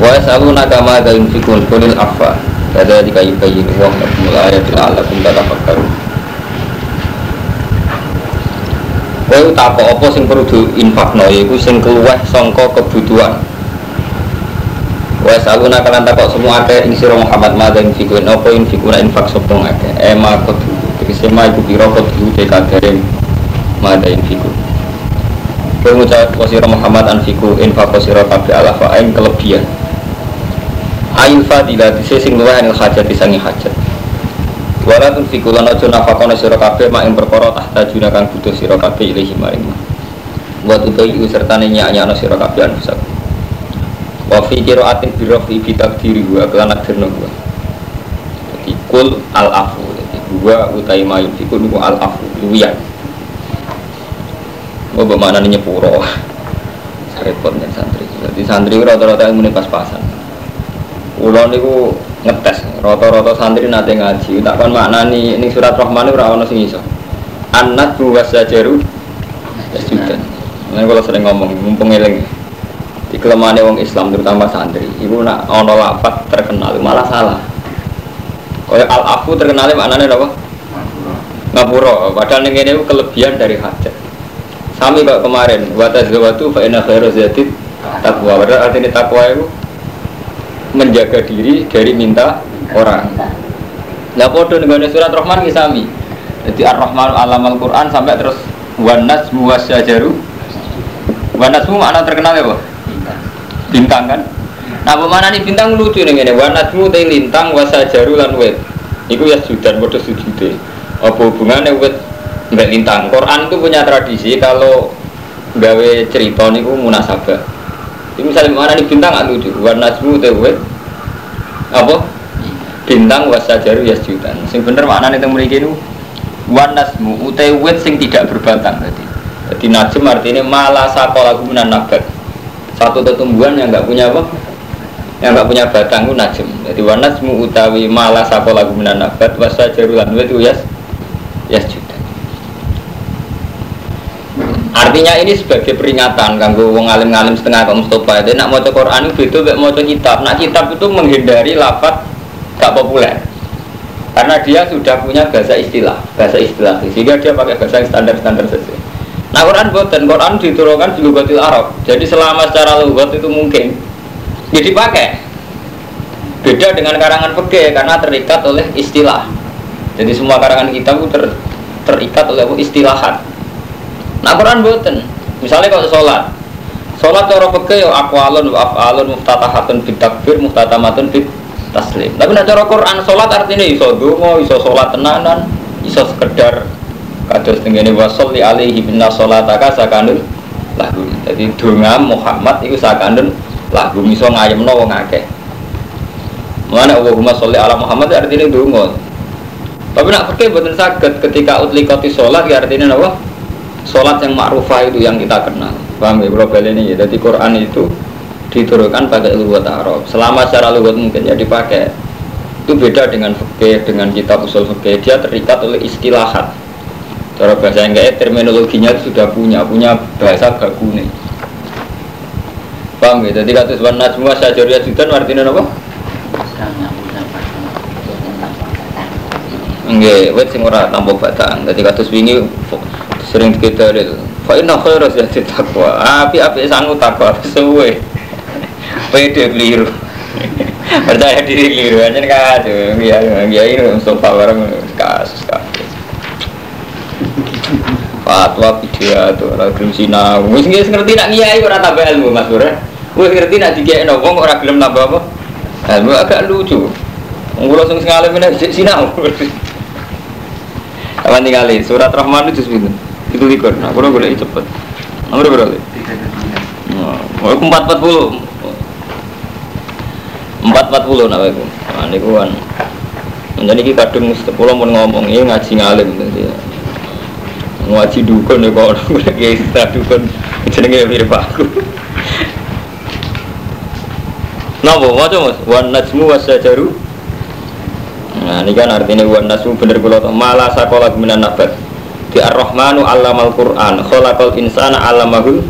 Wa yasaluna kama da yunfikun kulil afa. Kada jika yubayin wa lakum ayatil alakum tatafakkarun Kowe tak apa sing perlu diinfakno? Yaiku sing keluweh sangka kebutuhan. Wa saluna kalan takok semua ake ing sira Muhammad ma ing fikun apa ing infak sapa ngake ema kudu tegese ma iku pira kudu te kadare ma ing fikun Kowe ngucap sira Muhammad an fiku infak sira kabeh ala fa ing kelebihan Ail fadilah dise sing luwih anil hajat disangi hajat. Wala tun fiku lan aja nafakone sira kabeh mak ing perkara tahta juna kang butuh sira kabeh ilahi maring Wa tutai sertane nyak-nyakno sira kabeh anfusakum wa fi qiraatin bi rafi bi takdiri wa kelana derno gua. Jadi kul al afu jadi gua utai mayu iku niku al afu gua bermakna nyepuro. Repot nih santri. Jadi santri rata-rata yang muni pas-pasan ulo niku ngetes rata-rata santri nate ngaji. Tak kon maknani ini surat rahman ora ono sing iso. Anat buwas sajaru sudah Nah, kalau sering ngomong, mumpung eling. Di kelemahan wong Islam terutama santri. Ibu nak ono lafat terkenal malah salah. Kaya al afu terkenal maknanya apa? Ngapura. Padahal ini itu kelebihan dari hajat. Sami kok kemarin wata zawatu fa inna khairu zati takwa padahal artinya takwa itu menjaga diri dari minta orang. Nah podo dengan surat Rahman sami jadi ar-Rahman alam al-Quran sampai terus wanas muwasyajaru. Wanas mana terkenal ya pak? Bintang. Kan? Nah mana nih bintang lucu nih ini wanatmu teh lintang wasajaru lan wet itu ya sudah bodoh sujude apa hubungannya wet mbak lintang? Quran itu punya tradisi kalau gawe cerita niku munasabah misalnya mana nih bintang nggak lucu. Wanatmu teh wet apa? Bintang wasajaru ya sudah sing bener mana nih temu ini wanasmu utai wet sing tidak berbatang berarti. Jadi najm artinya malah sakola gumunan nabat. Satu tumbuhan yang nggak punya apa? Yang nggak punya batang itu najm. Jadi wanasmu utawi malah sakola gumunan nabat wasa jarulan itu yas yas artinya ini sebagai peringatan kanggo wong alim ngalim setengah kaum Mustafa itu nak mau Quran itu beda mau kitab nak kitab itu menghindari lafat gak populer karena dia sudah punya bahasa istilah bahasa istilah sehingga dia pakai bahasa yang standar standar saja Nah Quran buatan Quran diturunkan di lugatil Arab. Jadi selama secara lugat itu mungkin jadi pakai. Beda dengan karangan fikih karena terikat oleh istilah. Jadi semua karangan kita itu ter, terikat oleh istilahat. Nah Quran buatan. Misalnya kalau sholat, sholat cara fikih ya aqwalun wa af'alun muftatahatun bid muftatamatun bid taslim. Tapi nah cara Quran sholat artinya iso donga, iso sholat tenanan, iso sekedar kados tengene wasolli alaihi binna sholataka sakanun lagu jadi donga Muhammad itu sakanun lagu miso ngayemno wong akeh. Mana Allahumma sholli ala Muhammad artinya donga. Tapi nak pakai betul sakit ketika utlikoti sholat ya artinya apa sholat yang ma'rufah itu yang kita kenal paham ya bro ini ya jadi Quran itu diturunkan pakai lugat Arab selama secara lugat mungkin ya dipakai itu beda dengan fikih dengan kitab usul fikih dia terikat oleh istilahat Cara bahasa yang kayak terminologinya sudah punya, punya bahasa bagune. Paham ya? Jadi kata sebuah najmua sajaria judan artinya apa? Enggak, wet sing ora tampa batang. Dadi kados wingi sering kita itu. Fa inna khairu zati taqwa. Api-api sangu takwa suwe. Pede keliru. Percaya diri keliru aja kacau. Ya, ya ini Mustafa bareng kasus kasus fatwa video tuh orang gelem sinau wis ngerti nak ngiyai ora tambah ilmu Mas Bro wis ngerti nak dikekno wong ora gelem nambah apa ilmu agak lucu kula sing ngalim nek sinau Kapan tinggali surat Rahman itu pinten? Itu likur. Nah, kalau boleh cepet. Nomor berapa? Oh, aku empat empat puluh. Empat empat puluh nak aku. Nah, ini kan. Jadi kita kadung sepuluh mau ngomong ini ngaji ngalim nanti ngaji dukun ya kok orang lagi kita dukun jenenge mirip aku Napa waca Mas? Wan najmu wasajaru. Nah, ini kan artinya wan najmu bener kula to mala sakola minan nabat. Di Ar-Rahmanu 'allamal Qur'an, khalaqal insana 'allamahul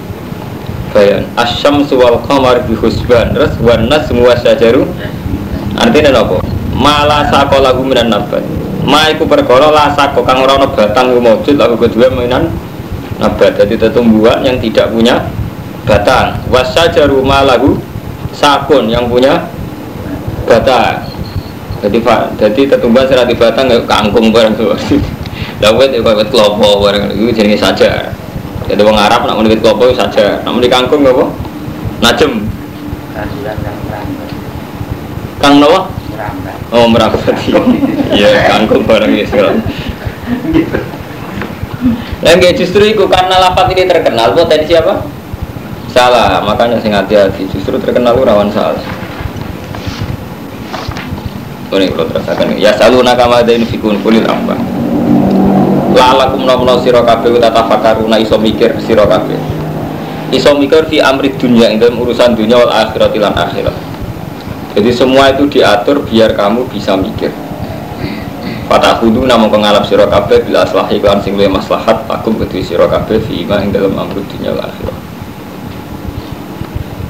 bayan. Asyam suwal qamar bi husban terus wan syajaru. Artinya apa? Mala lagu minan nabat ma iku perkara la sako kang ora batang maujud lagu kedua minan nabat jadi tumbuhan yang tidak punya batang. Wasyajaru ma lagu sakun yang punya batang. Jadi jadi tetumbuhan serati batang kayak kangkung barang tuh Dawet itu kayak kelopo barang itu jenis saja. Jadi orang Arab nak menulis kelopo saja. Nak menulis kangkung apa? Najem. Kang Noah? Oh merambat. Iya kangkung barang ini segala. Yang justru itu karena lapat ini terkenal potensi apa? Salah, makanya sing hati-hati. Justru terkenal rawan salah. Ini kalau terasakan ya selalu nakama ada fikun kulit apa? Lalakum nomno sira kabeh tatafakaruna iso mikir sira kabeh. Iso mikir fi amri dunia ing dalam urusan dunia wal akhirat lan akhirat. Jadi semua itu diatur biar kamu bisa mikir. Fatahudu namun pengalap sira kabeh bila aslahi kan sing maslahat aku kedue sira kabeh fi ima ing dalam amri dunia wal akhirat.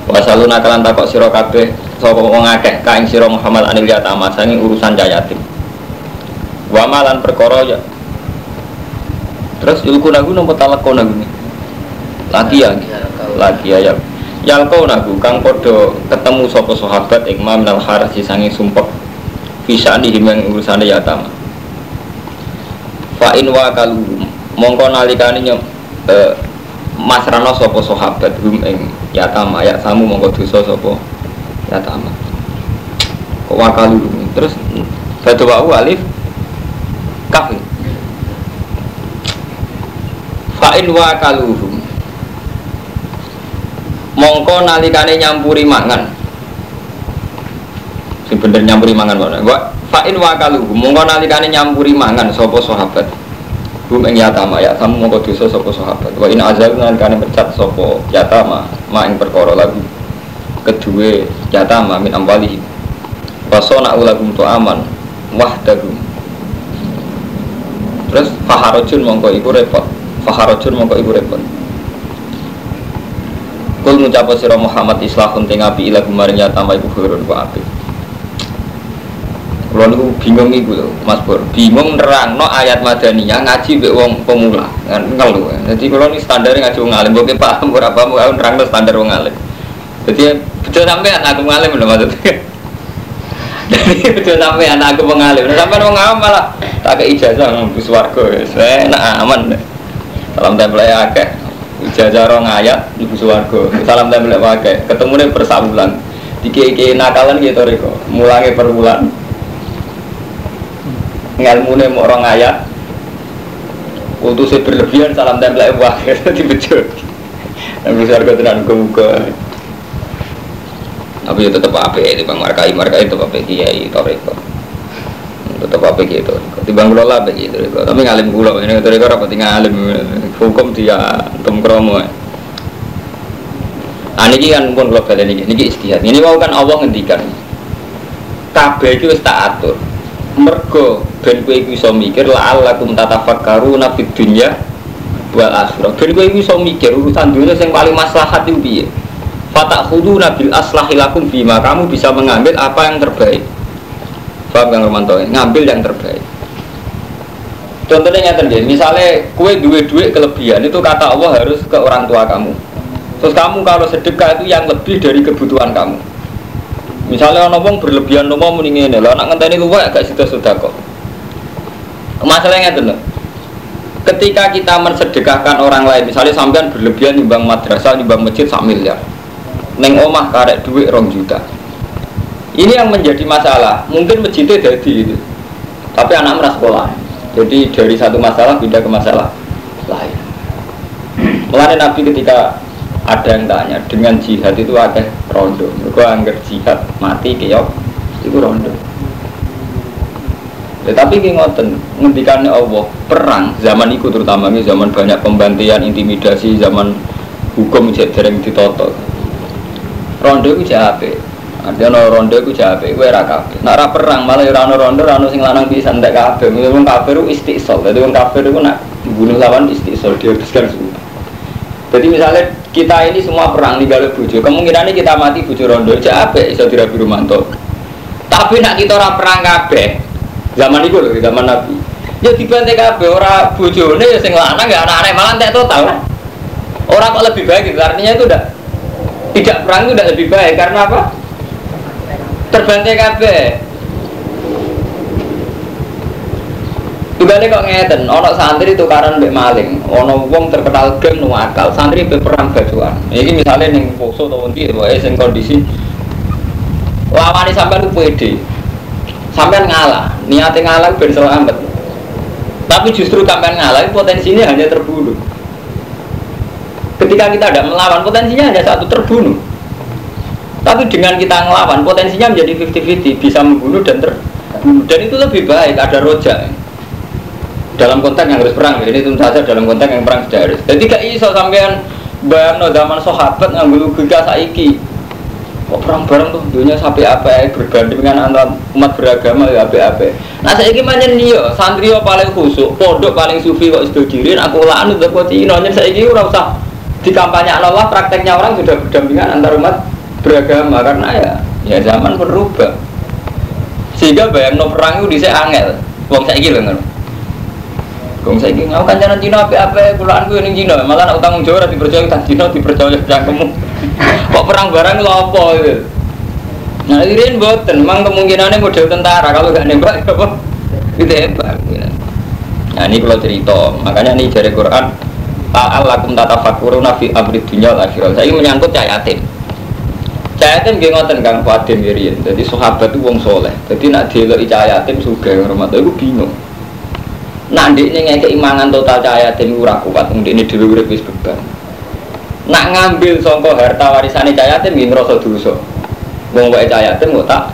Wasaluna kalan takok sira kabeh sapa wong akeh ka ing sira Muhammad anil yatama sangi urusan jayatim. Wa malan perkara ya Terus ilku nagu nopo talak kau nagu. Lagi ya, lagi ya. Yang kau nagu kang podo ketemu sopo sahabat ikma minal harasi sangi sumpek bisa nih yang urusannya ya tama. Fa in wa kalu mongko nalikane nyem eh, masrano sopo sahabat hum ing ya tama ya samu mongko dosa sopo ya tama. Kok wakalu terus batu bau alif kafir Fa'in wa kaluhum. Mongko nalikane nyampuri mangan. Sing bener nyampuri mangan mana Wa Fa'in wa kaluhum. Mongko nalikane nyampuri mangan Sopo sahabat? Hum ing yatama. Ya Kamu mongko dosa sopo sahabat? Wa in azal nalikane mecat sopo yatama Ma ing perkara lagu. Kedua yatama min amwalihim Wasona ulagum to aman Wahdagum Terus faharojun mongko iku repot Faharajun mongko ibu repot. Kul ngucapa sira Muhammad islahun teng api ila kemarin nyata ibu khurun ku api Kulo niku bingung iku lho Mas Bor bingung nerangno ayat madaniyah ngaji mbek wong pemula. Ngel lho. Dadi kulo ni standar ngaji wong alim. Mbok paham ora paham aku nerangno standar wong alim. Dadi bejo sampean aku ngalim lho maksudnya. Dari bejo sampean aku pengalim sampean wong awam malah tak ke ijazah swarga wis enak aman. deh salam tempel ya akeh. Ijazah rong ayat ibu suwargo. Salam tempel akeh. Ketemu nih per bulan diki iki nakalan gitu riko. Mulangnya per bulan ngelmu nih mau rong ayat utusnya berlebihan salam tempel akeh. Di bejo ibu suwargo tenan muka tapi ya tetap apa ya, bang markai markai tetap apa kiai toriko tetap apa gitu timbang kula lah begitu tapi ngalim kula ini dari kau rapat ngalim. Hukum dia tem kromo ah niki kan pun kula kalian ini niki istihad ini mau kan Allah ngendikan. Kabeh itu tak atur. Mergo ben kowe iku iso mikir la alakum tatafakkaruna fid dunya wal akhirah. Ben kowe iku iso mikir urusan dunia yang paling maslahat itu piye? Fatakhuduna bil aslahi lakum bima kamu bisa mengambil apa yang terbaik Paham Kang Romanto? Ngambil yang terbaik. Contohnya nyata misalnya kue duit duit kelebihan itu kata Allah harus ke orang tua kamu. Terus kamu kalau sedekah itu yang lebih dari kebutuhan kamu. Misalnya orang ngomong berlebihan ngomong mendingin ini, lo anak ngenteni luwek agak situ sudah kok. Masalahnya itu Ketika kita mensedekahkan orang lain, misalnya sampean berlebihan nyumbang madrasah, nyumbang masjid sak miliar. Neng omah karek duit rong juta ini yang menjadi masalah. Mungkin masjidnya jadi itu, tapi anak merasa sekolah. Jadi dari satu masalah pindah ke masalah lain. Mulai Nabi ketika ada yang tanya dengan jihad itu ada rondo. Mereka anggar jihad mati keok itu rondo. Tetapi ya, ngoten ngendikannya Allah perang zaman itu terutama ini zaman banyak pembantian, intimidasi, zaman hukum jadi sering ditoto. Rondo itu jahat ada no ronde ku jabe, gue raka. Nak ra perang malah ya rano ronde, rano sing lanang bisa ndak kafe. Wong kafir itu istisol. Jadi wong kafir itu nak bunuh lawan istisol dia habiskan semua. Jadi misalnya kita ini semua perang di galuh bujo kemungkinan ini kita mati bujo rondo aja apa iso dirabi rumanto tapi nak kita orang perang kabeh zaman itu loh zaman nabi ya dibantai kabeh orang bujone ya sing lanang ya anak-anak malah tak total kan orang kok lebih baik gitu artinya itu udah tidak perang itu udah lebih baik karena apa terbantai kabeh Tugale kok ngeten, ono santri tukaran mbek maling, ono wong terkenal geng nu akal, santri be perang bajuan. Iki misalnya ning poso atau ndi wae sing kondisi lawane sampean ku pede. Sampean ngalah, niate ngalah ben selamat. Tapi justru sampean ngalah potensinya hanya terbunuh. Ketika kita tidak melawan, potensinya hanya satu terbunuh. Tapi dengan kita ngelawan, potensinya menjadi 50-50, bisa membunuh dan terbunuh. Dan itu lebih baik, ada rojak. Dalam konteks yang harus perang ini tentu saja dalam konteks yang perang sudah harus. Jadi gak iso sampean bayang no zaman sahabat ngambil logika saiki. Kok perang bareng tuh dunia sampai apa ya berbanding dengan antar umat beragama ya apa apa nah saya ini manjen nih santri paling khusuk pondok paling sufi kok sudah dirin aku lalu udah kau tino saya ini usah di kampanye Allah prakteknya orang sudah berdampingan antar umat beragama karena ya ya zaman berubah. Sehingga bayang no perang itu bisa angel. Wong saya loh Kong saya ingin ngau kancanan Cina apa apa pulaan gue ini Cina. Malah nak utang jawab nanti percaya utang Cina dipercaya kamu kok perang barang lo apa itu? Nah ini buatan memang kemungkinannya model tentara kalau gak nembak apa? Itu hebat nah ini kalau cerita. Makanya ini dari Quran Ta'al lakum tata fakuruna fi amri dunya akhirat saya menyangkut cahaya yatim gak ngoten kang Fadim Irian jadi sahabat itu wong soleh jadi nak delok cahaya yatim suka rumah itu bingung Nanti ini ngeke imangan total cahaya tim ura kuat, ini dulu urip wis beban. Nak ngambil songko harta warisan cahaya tim ini rasa dosa. Wong wae cahaya tim kok tak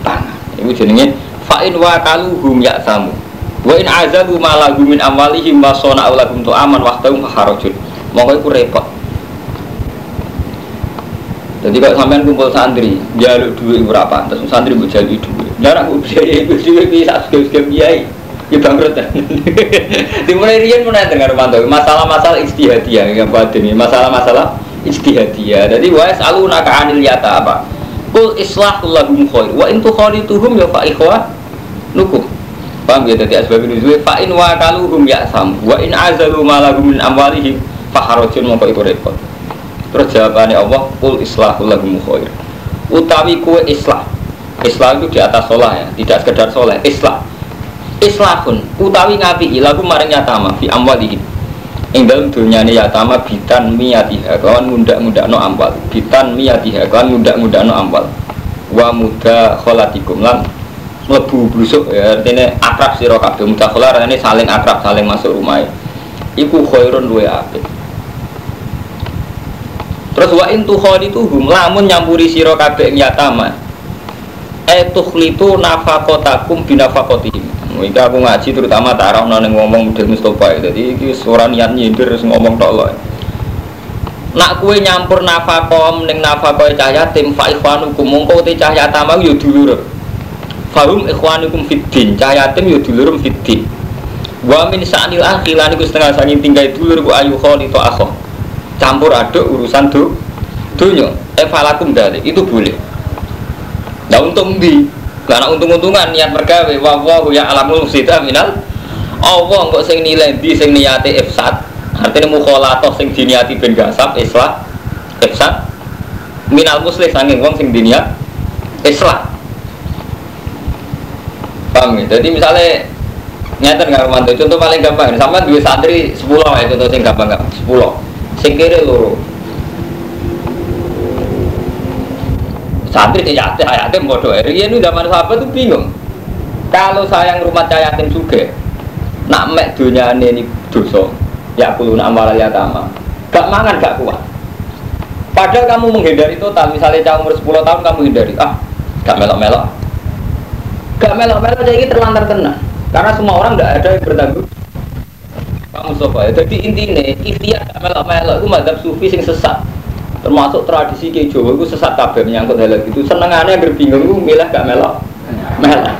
tangan. Ibu jenenge fa'in wa kaluhum ya samu. Wa in azabu malagu min amwalihim wa sona'u lahum aman wahtahum harajun. Mongko iku repot. Jadi kalau sampean kumpul santri, jaluk duit berapa? Terus santri buat jaluk duit. Darah gue biaya, gue duit bisa sekali-sekali biaya ya bangkrut. Dimulai rian mulai dengar mantau masalah-masalah istihadiyah yang buat ini masalah-masalah istihadiyah jadi wa selalu naka anil yata apa? Kul islahul lahum khair wa intu khalituhum ya fa ikhwa nukum paham ya? Jadi asbab nuzul fa in wa kaluhum ya sam wa in azalu min amwalihim fa harajun mongko iku repot terus jawabannya Allah kul islahul lahum khair. Utawi kue islah. Islah itu di atas sholah ya tidak sekedar sholah islah. Islahun utawi ngapi lagu maring yatama fi amwalihim ing dalem dunyane yatama bitan miyatiha kawan muda-muda no amwal. Bitan miyatiha kawan muda-muda no amwal. Wa muda kholatikum lan mlebu blusuk ya artinya akrab sira kabeh. Muda kholar ini saling akrab saling masuk rumah iku khairun luwe apik terus wa in tukhadituhum lamun nyampuri sira kabeh yatama etukhlitu nafaqatakum binafaqatihim Mungkin aku ngaji terutama tarah nang ngomong model Mustafa jadi iki suara niat nyindir terus ngomong tok loh. Nak kue nyampur nafakom neng nafakoy cahaya tim fa ikhwanukum mongko te cahaya tamang yo dulur. Fahum ikhwanukum fiddin cahaya tim yo dulur fiddin. Wa min sa'nil akhilan iku setengah sangin tinggal dulur ku ayu kholi to akho. Campur aduk urusan do dunya. Evalakum dari itu boleh. Nah untung di karena untung-untungan niat mergawe wa wa ya alamul sita minal Allah kok sing nilai di sing niate ifsad artinya mukhalatoh sing diniati ben gasab islah ifsad minal muslim sanging wong sing diniat islah paham ya? jadi misalnya nyata nggak romanto contoh paling gampang sama dua santri sepuluh ya contoh sing gampang gampang sepuluh sing loro santri tidak ada yatim bodoh. Rian itu zaman sahabat tuh bingung. Kalau sayang rumah cahaya yatim juga nak mek dunia ini dosa. Ya aku nak malah tama. Gak mangan gak kuat. Padahal kamu menghindari total. Misalnya cah umur 10 tahun kamu hindari. Ah gak melok-melok. Gak melok-melok jadi terlantar tenang karena semua orang tidak ada yang bertanggung ya jadi intinya ikhtiar gak melok-melok itu madhab sufi sing sesat termasuk tradisi ke Jawa itu sesat kabeh menyangkut hal itu senengannya yang bingung itu milah gak melok melok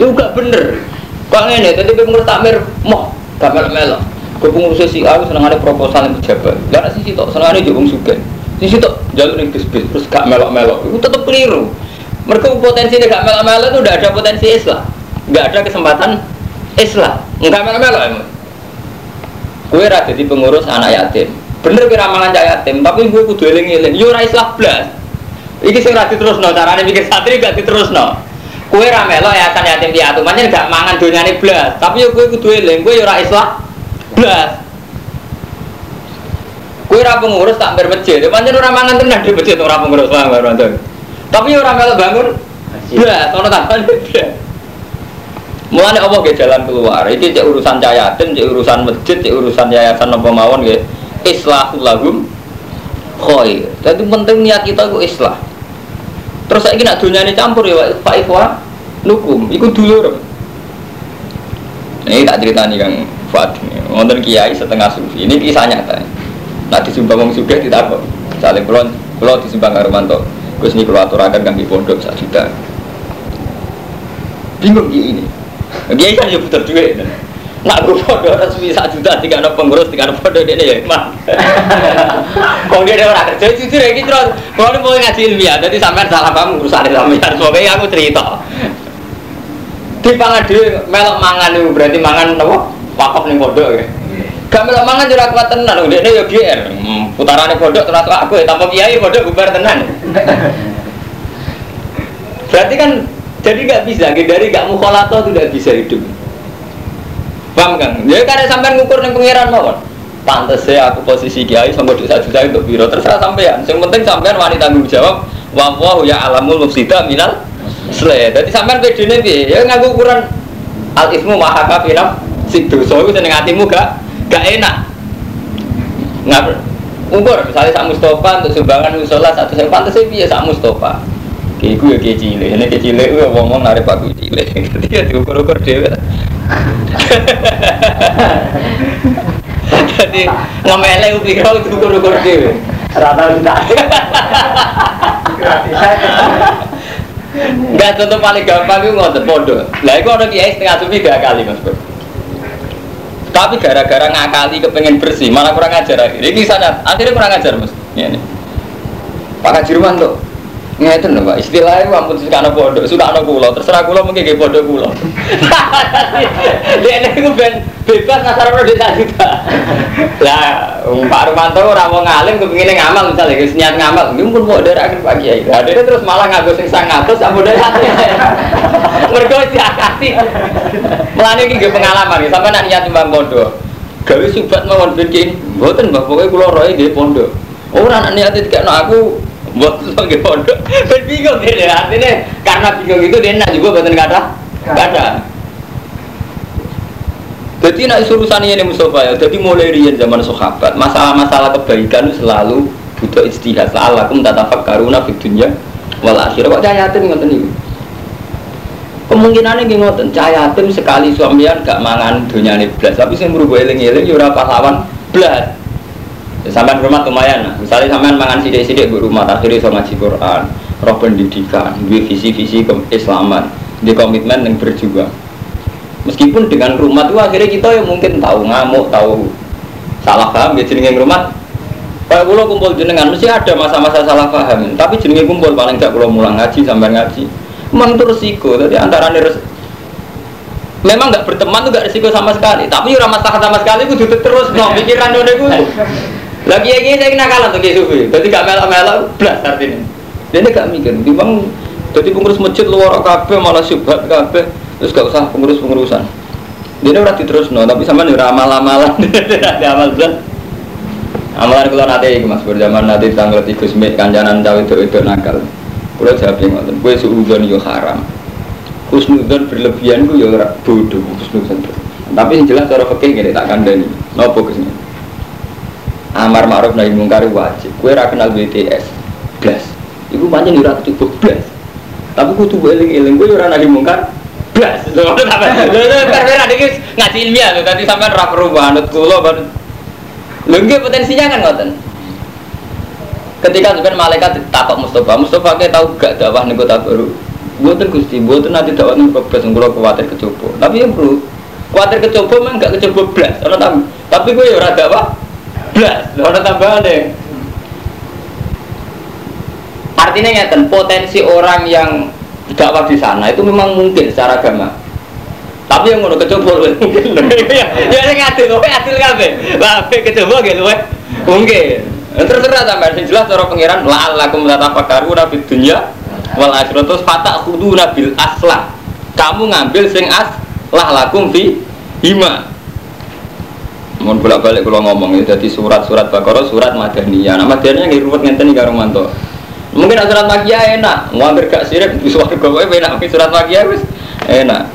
itu gak bener kok ini tadi pengen takmir moh gak melok melok pengurus si A seneng ada proposal yang pejabat. Lah si sitok seneng ada jubung sugen. Si sitok jalur ning bisnis terus gak melok-melok. Itu tetap keliru. Mereka potensi gak melok-melok itu udah ada potensi Islam. Gak ada kesempatan Islam. Enggak melok-melok emang. Kue rada di pengurus anak yatim. Bener kira mangan cah yatim, tapi gue kudu eling-eling. Yo ora Islam blas. Iki sing ra diterusno, carane mikir santri gak diterusno. Kue ra melo yayasan yatim piatu, pancen gak mangan donyane blas. Tapi yo kue kudu eling, kue yo ora Islam blas. Kue ra pengurus tak ber masjid, pancen ora mangan tenan di masjid ora pengurus paham Tapi ora melo bangun blas, ono tambahan blas. Mulane apa ge jalan keluar? Iki cek urusan yatim, cek urusan masjid, cek urusan yayasan napa mawon nggih. Islahul lahum khair. Jadi penting niat kita itu islah. Terus saya nak dunia ini campur ya Pak Ikhwa nukum, ikut dulu. Ini tak cerita nih Kang Fuad. Ngonten kiai setengah sufi. Ini kisah nyata. Nah disumbang wong sugih apa. Saling kulon, kulon disumbang Armanto. Gus ini keluar aturakan kang di pondok sak juta. Bingung ini. Kiai kan ya butuh duit. Nak gue foto resmi satu juta tiga anak pengurus tiga anak foto dia ya mah. Kau dia orang kerja jujur ya gitu terus. Kalau mau ngaji ilmiah, jadi sampai salah paham urusan ilmiah. Semoga aku cerita. Di pangan dia melok mangan itu berarti mangan apa? Pakop nih foto ya. Gak melok mangan juga kuat tenan. Dia ya GR. Putarannya foto terus aku ya tanpa kiai foto bubar tenan. Berarti kan jadi nggak bisa, dari nggak mukholato tidak bisa hidup. Paham kan? Ya karena sampai ngukur nih pangeran mawon. Pantes saya aku posisi kiai sama dosa juta untuk biro terserah sampean. Yang penting sampean wanita tanggung jawab. Wa ya alamul mufsida minal sle. Jadi sampean bedine piye? Ya nganggo ukuran al ismu maha kafirah sing dosa iku seneng atimu gak gak enak. Nggak ukur misalnya sak Mustafa untuk sumbangan musola satu saya pantas piye sak Mustafa. Iku ya kiai cilik, ini kiai cilik, gue ngomong narik paku cilik, dia diukur-ukur dia. Jadi ngemele upiro itu ukur-ukur dhewe. Rata tidak. Enggak contoh paling gampang itu ngotot podo. Lah itu orang kiai setengah sufi dua kali mas bro. Tapi gara-gara ngakali kepengen bersih, malah kurang ajar. Ini kisahnya, akhirnya kurang ajar mas. Ini. Pak Kajirman tuh, Ngeten lho Pak, istilahnya ampun suka anak bodoh, suka anak pulau, terserah pulau mungkin bodoh pulau. Dia ini gue ben bebas nasar udah desa juta. Lah, Pak Rumanto mau ngalim kepingin ngamal misalnya, guys niat ngamal, ini pun dari akhir pagi ya. Nah, dia terus malah ngagus sing sang ngatus, dari hati. Mereka diakati. Melani ini pengalaman, sampai nak niat timbang bodoh. Gawe subat mawon bikin, buatan mbak pokoknya kulo roy di pondok. Orang niat itu kayak aku buat sebagai pondok. Ben bingung dia artinya karena bingung itu dia nak juga buatan kata kata jadi nak urusan ini Mustafa ya jadi mulai rian zaman sahabat masalah-masalah kebaikan selalu butuh istihad. La'allakum tatafakkaruna fid dunya wal akhirah. Kok cahayatin ngoten niku? Kemungkinannya gini ngoten. Cahayatin sekali suamian gak mangan dunia ini belas tapi saya merubah eling-eling ya pahlawan belas sampai rumah lumayan nah. Misalnya sampai mangan sidik-sidik di rumah, akhirnya so ngaji Quran, roh pendidikan, dua visi-visi keislaman, di komitmen yang berjuang. Meskipun dengan rumah itu akhirnya kita yang mungkin tahu ngamuk, tahu salah paham ya jenenge rumah. Kalau pulau kumpul jenengan mesti ada masa-masa salah paham, tapi jenenge kumpul paling gak pulau mulang ngaji sampai ngaji. Memang itu resiko, jadi antara res memang nggak berteman tuh nggak resiko sama sekali tapi ramah sama sekali itu terus no pikiran udah gue lagi yang kena kalah tuh sufi, jadi gak melak-melak belas artinya. Dia gak mikir, timbang jadi pengurus masjid luar kafe malah syubhat kafe, terus gak usah pengurus-pengurusan. Dia udah terus no, tapi sama nih ramal-amalan, ada amal belas. Amalan kalau nanti mas berjaman nanti tanggal tiga sembilan kanjanan cawe itu itu nakal. Kalau jawab yang ngotot, gue suudon yo haram. Husnudon berlebihan gue yo bodoh husnudon. Tapi yang jelas cara fakir gini tak kandani. Nopo ke sini amar ma'ruf nahi mungkar wajib. Kue ra kenal BTS blas. Iku pancen ora cukup blas. Tapi kudu eling-eling kue ora nahi mungkar blas. Lho karena iki ngaji ilmiah lho tadi sampean ra perlu banget kula lho nggih potensinya kan ngoten. Ketika sebenarnya malaikat takut Mustafa Mustafa kayak tahu gak dakwah nih kota baru. Buatan gusti buatan nanti dakwah nih progres nggak kuatir kecoba tapi ya bro Kuatir kecoba memang gak kecoba blas. Ono tam tapi gue ya ora apa? Blas. Ono tambahane. Artinya ngeten, potensi orang yang dakwah di sana itu memang mungkin secara agama. Tapi yang ngono kecoba mungkin. Ya ini ngadil, kowe adil kabeh. Lah kecoba gitu Mungkin. Terserah sampai sing jelas cara pangeran la'allakum tatafakkaruna fid dunya wal akhirah terus fata khuduna bil aslah. Kamu ngambil sing as lah lakum fi hima Mohon bolak balik kalau ngomong ya, jadi surat-surat Baqarah, surat Madaniyah. Nah Madaniyah nggak ruwet ngenten nih karo. Mungkin surat Makiyah enak, mau hampir gak sirik, di gue enak, mungkin surat Makiyah wis enak.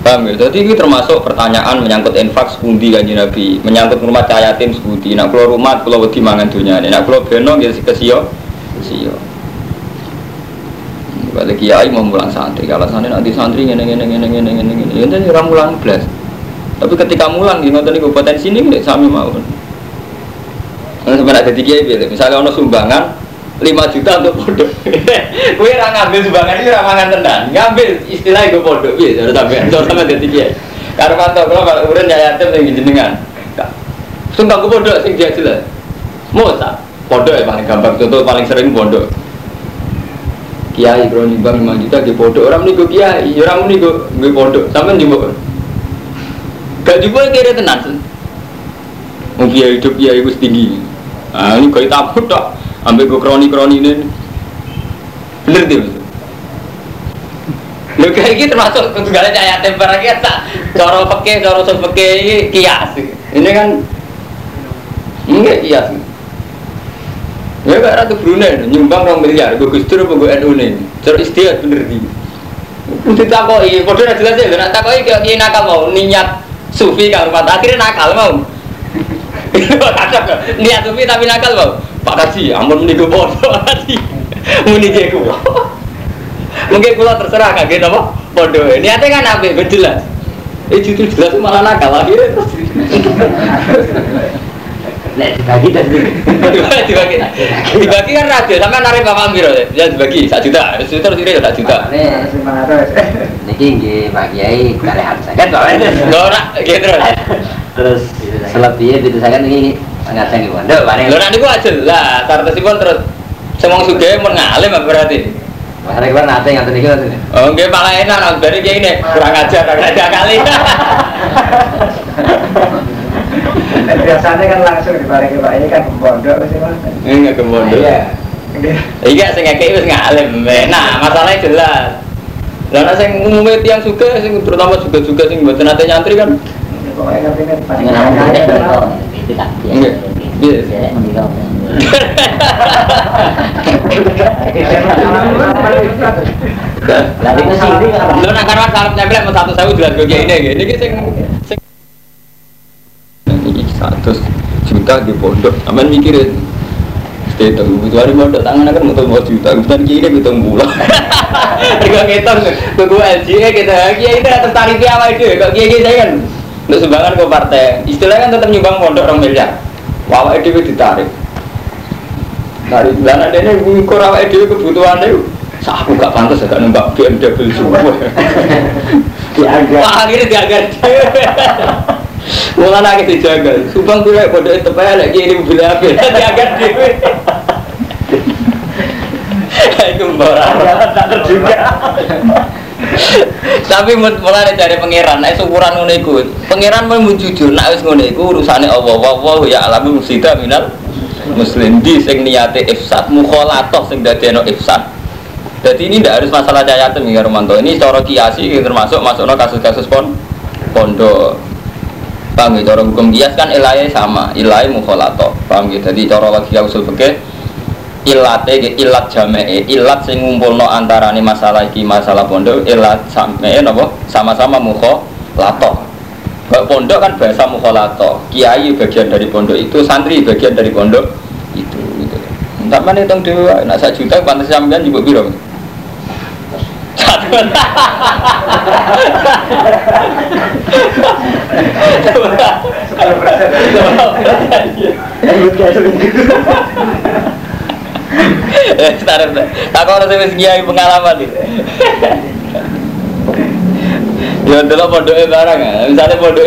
Paham ya? Jadi ini termasuk pertanyaan menyangkut infak sepundi kanji Nabi, menyangkut rumah cahayatim sepundi. Nak keluar rumah, kalau wedi mangan dunia ini, nak keluar beno gitu ke sio, sio. Balik kiai mau mulang santri, kalau santri nanti santri ngene ngene ngene ngene ngene ngene, ini orang mulang belas. Tapi ketika mulang di nonton ini potensi ini nggak sami mau. Nah, sebenarnya ada tiga ya, misalnya ono sumbangan 5 juta untuk pondok. Kue orang ngambil sumbangan ini ramangan tenan, ngambil istilah itu pondok, biasa sudah sampai, sudah sampai ada tiga. Karena mantap kalau kalau urun ya yatim yang jenengan. Sumpah gue pondok sing dia jelas. Mosa, pondok ya paling gampang contoh paling sering pondok. Kiai bro nyumbang 5 juta di pondok orang nih kiai, orang nih gue pondok, sampai di Gak juga kira tenan. Mau biaya hidup biaya itu tinggi. Ah ini kayak tamu dok. Ambil gue kroni kroni ini. Bener dia. Lu kayak gitu termasuk segala cahaya temper kita tak cara pakai cara so pakai kias. Ini kan enggak kias. Ya gak ratu Brunei nyumbang orang miliar, gue gustur apa gue NU nih, cara istiadat bener di. Untuk takoi, udah jelas ya, nak takoi kayak nakal mau niat sufi kang rumah akhirnya nakal mau kadang niat sufi tapi nakal mau pak kasih ampun meniku bodoh tadi muni jeku mungkin kalau terserah kaget apa bodoh. Niatnya kan apa jelas. Eh justru jelas malah nakal akhirnya Nek dibagi dan dibagi. Dibagi kan radio sama narik bapak ambil ya dibagi satu juta. Juta terus ini satu juta. Ini lima ratus niki nggih Pak Kiai kalian saya. Kan Lho nak gitu terus. Selebihnya itu saya kan ini ngajeng ibu pondok paling Lho nak niku jelas. Tartesipun terus semong sugih mun ngalim berarti. Masalah kita nanti tadi kita Oh, nggih malah enak. Dari kayak ini kurang ajar kurang ajar kali. biasanya kan langsung dibalik Pak ini kan pondok sih Mas. Enggak ke pondok. Iya. Iya sing ngekeki wis ngalim. Nah, masalahnya jelas. Lah nek sing umume tiyang suka sing terutama juga-juga sing mboten nate nyantri kan. Pokoknya ngerti kan paling Enggak. Iya. Lah itu kan Lho nak karwan salam nyampe mau satu sewu jelas kok ini. Niki sing sing satu juta di pondok. Aman mikirin Stay tunggu, itu hari pondok tangan akan mau tunggu juta, bukan kiri hitung bulan. Juga ngitung, tunggu LGE kita, kia ini tertarik apa itu? Kok kia kia saya kan untuk sumbangan ke partai, istilahnya kan tetap nyumbang pondok orang miliar. Wawa itu ditarik. Dari bulan ada ini ngukur awak itu kebutuhannya Sah aku gak pantas gak numpak BMW semua. dianggap Wah akhirnya diagar Mulai nangis dijaga. Subang tuh bodoh itu payah lagi ini mobil apa? Diagar dewe. Itu mbak tak terduga. Tapi mulai dari pangeran, nek ukuran ngono iku. Pangeran mau jujur, nek wis ngono iku urusane Allah. Wa ya alamu musida minal muslim di sing niate ifsad mukhalatoh sing dadekno ifsad. Jadi ini tidak harus masalah cayatem ya Romanto. Ini cara kiasi termasuk masukno kasus-kasus pon pondok. Paham ya? Cara hukum kias kan ilahnya sama, ilahnya mukholato. Paham ya? Jadi cara logika usul fikih ilate ilat jamae ilat sing ngumpulno antarane masalah iki masalah pondok ilat sampe napa sama-sama mukholato. Pondok kan bahasa mukholato. Kiai bagian dari pondok itu, santri bagian dari pondok itu gitu. Mana hitung dewa, nak sak juta pantas sampean juga biro. Tak kau kiai pengalaman. Ya barang ya. Pondok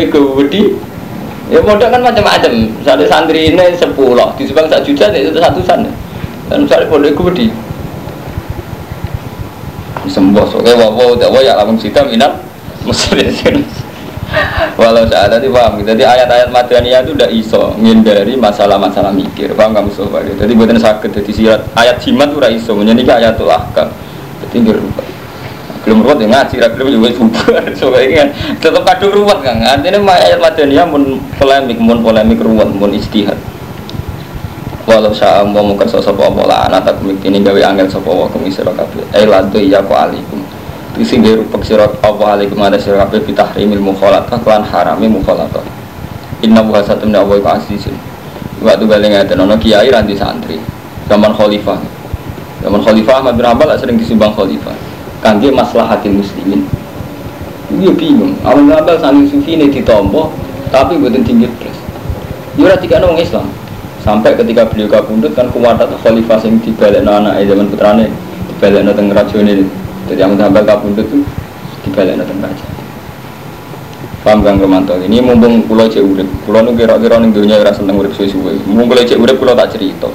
ya kan macam-macam. Santri ini sepuluh, di sebang satu juta itu satu sana. Dan misalnya pondok wedi. Sembos, oke, wawo, wawo ya langsung sita minat muslim. Walau saya tadi paham, jadi ayat-ayat madaniyah itu udah iso ngindari masalah-masalah mikir, paham kamu sobat? Jadi buatan sakit, jadi sirat ayat jimat itu udah iso, menjadi ayatul ahkam. Jadi nggak rubah. Belum ruwet ya ngaji, ra belum juga bubar. So ini kan tetap kado ruwet kan. Artinya ayat madaniyah mun polemik, mun polemik ruwet, mun istihad. Walau syaa mau mungkin sosok apa lah anak tak kumik ini gawe angel sapa wa kumi sira kabeh. Eh lantu iya ko alikum. Isi gawe rupek sira apa alikum ada sira kabeh bitahrimil mukhalatah kelan harame mukhalatah. Inna wa satum na wa azizun. Waktu balik ngaten ono kiai ranti santri. Zaman khalifah. Zaman khalifah Ahmad bin Hanbal sering disumbang khalifah. Kangge maslahatin muslimin. Dia bingung. Ahmad bin Hanbal saking sufi ini ditompo tapi buatan tinggi terus. Dia ora tiga orang Islam. Sampai ketika beliau kabundut kan kuwadat khalifah sing dibalekno anak zaman putrane dibalekno teng rajane. Jadi bin Hanbal kabundut tuh dibalekno teng raja. Paham Kang Romanto ini mumpung pulau cek urip, pulau nu kira-kira ning dunia ora urip suwe-suwe. Mumpung pulau cek urip pulau tak cerita.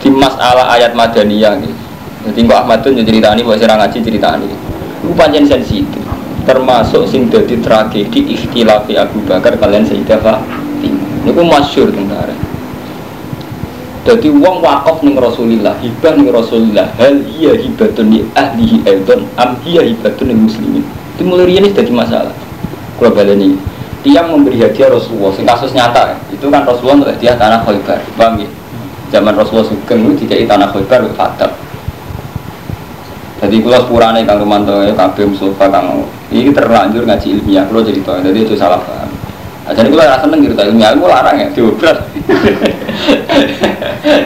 Di masalah ayat madaniyah nih. Jadi kok Ahmad tuh ceritani, buat sira ngaji ceritani. Itu pancen sensitif. Termasuk sing dadi tragedi ikhtilafi Abu Bakar kalian Sayyidah Fatimah. Niku masyhur tentara. Jadi wong wakaf ning Rasulillah, hibah ning Rasulillah, hal iya hibatun li ahlihi aidon, am iya hibatun lil muslimin. Itu mulai riyen jadi masalah. Kalau baleni, tiang memberi hadiah Rasulullah, sing kasus nyata, itu kan Rasulullah untuk hadiah tanah Khaybar, paham ya? Zaman Rasulullah Sugeng itu dikai tanah Khaybar ke Fatab. Jadi kalau sepurane Kang Romanto ya kabeh Mustafa Kang ini terlanjur ngaji ilmiah, kalau tahu, jadi itu salah. Nah, jadi kalau rasa nengir cerita ilmiah, aku larang ya, diobras.